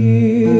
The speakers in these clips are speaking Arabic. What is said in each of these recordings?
here.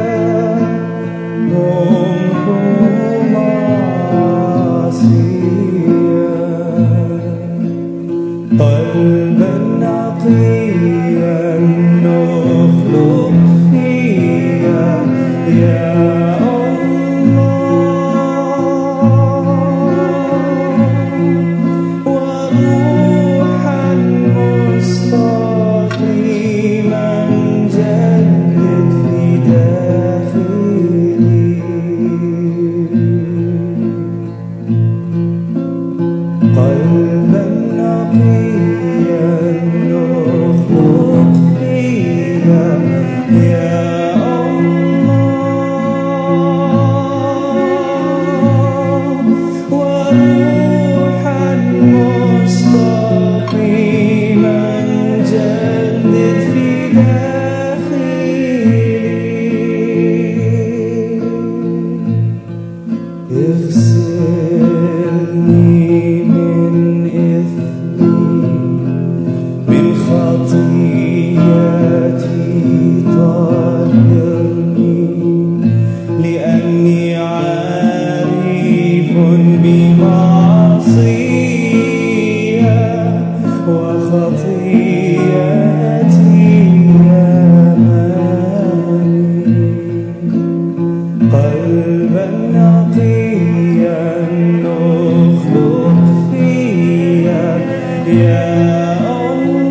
yeah. قلبا نقيا نخلق فيا يا الله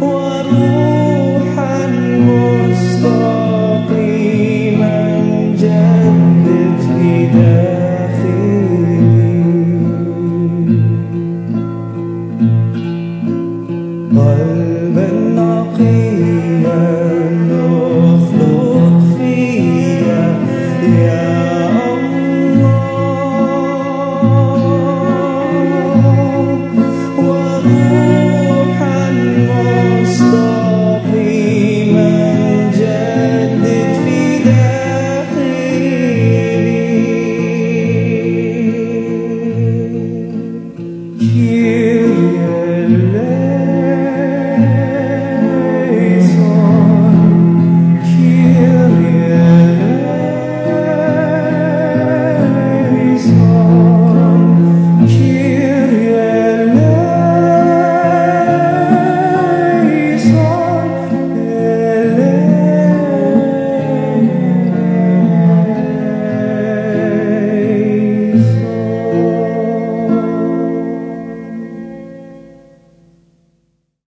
وروحا مستقيما جدد في داخلي